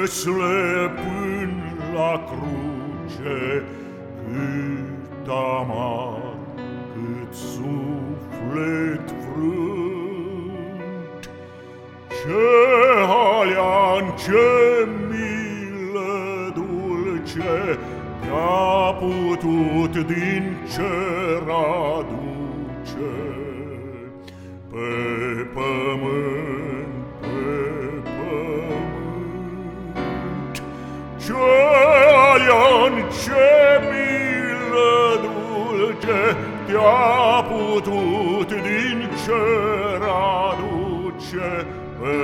Iesule până la cruce, cât amar, cât suflet frânt. Ce halean, ce milă dulce, Te-a putut din cer aduce pe pământ, ce milă dulce te-a putut din cer aduce pe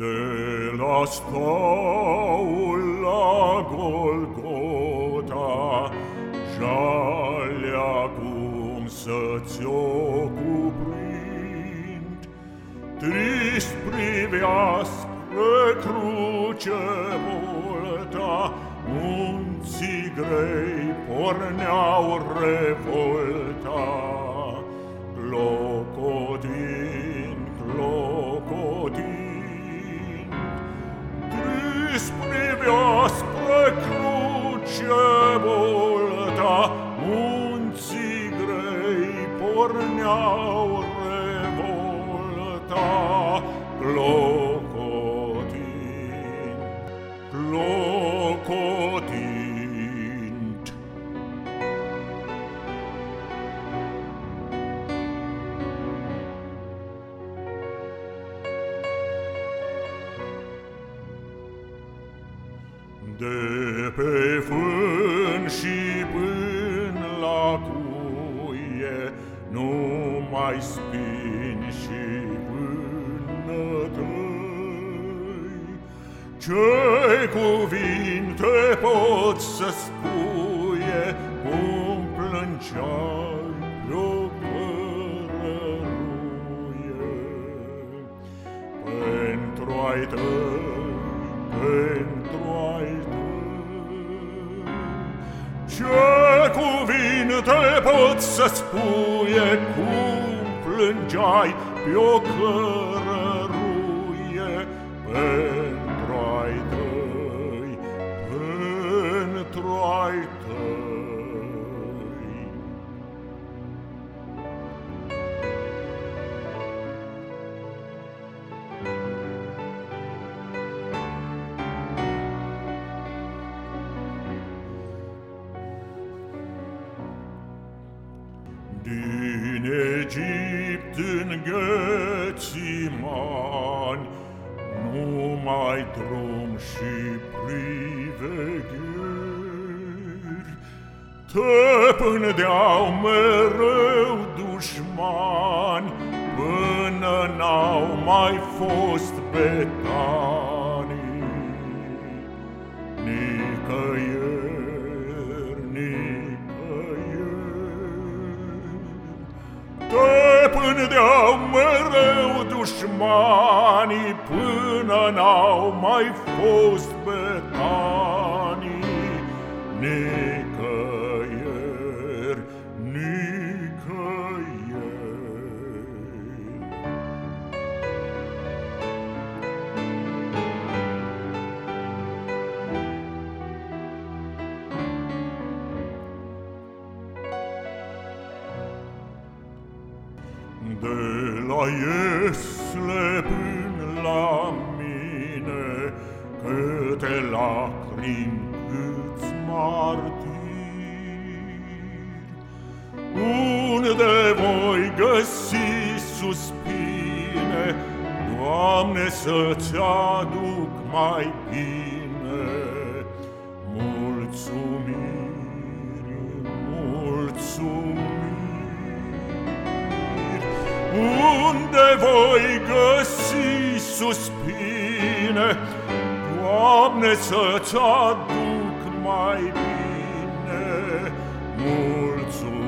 de la stalla Golgota jale acum să-ți o cuprind. Trist privea spre cruce multa, munții grei porneau revolta. Clocotind, clocotind. De pe fân și până la cuie Numai spini Ce cuvinte pot să spuie Cum plângeai lupărăruie Pentru ai tăi, pentru ai tăi Ce cuvinte pot să spuie Cum plângeai pe o cărăruie Pentru ai tăi, pentru ai tăi. Din Egipt în Ghețimani, Numai drum și privegheri, Te pândeau mereu dușmani, Până n-au mai fost betanii. Dușmanii Până n-au mai fost betanii. Nicăieri, De la Iesle până la mine, Câte lacrimi, câți martiri. Unde voi găsi suspine, Doamne, să-ți aduc mai bine. Mulțumiri, unde voi găsi suspine, Doamne, să-ți aduc mai bine mulțumim.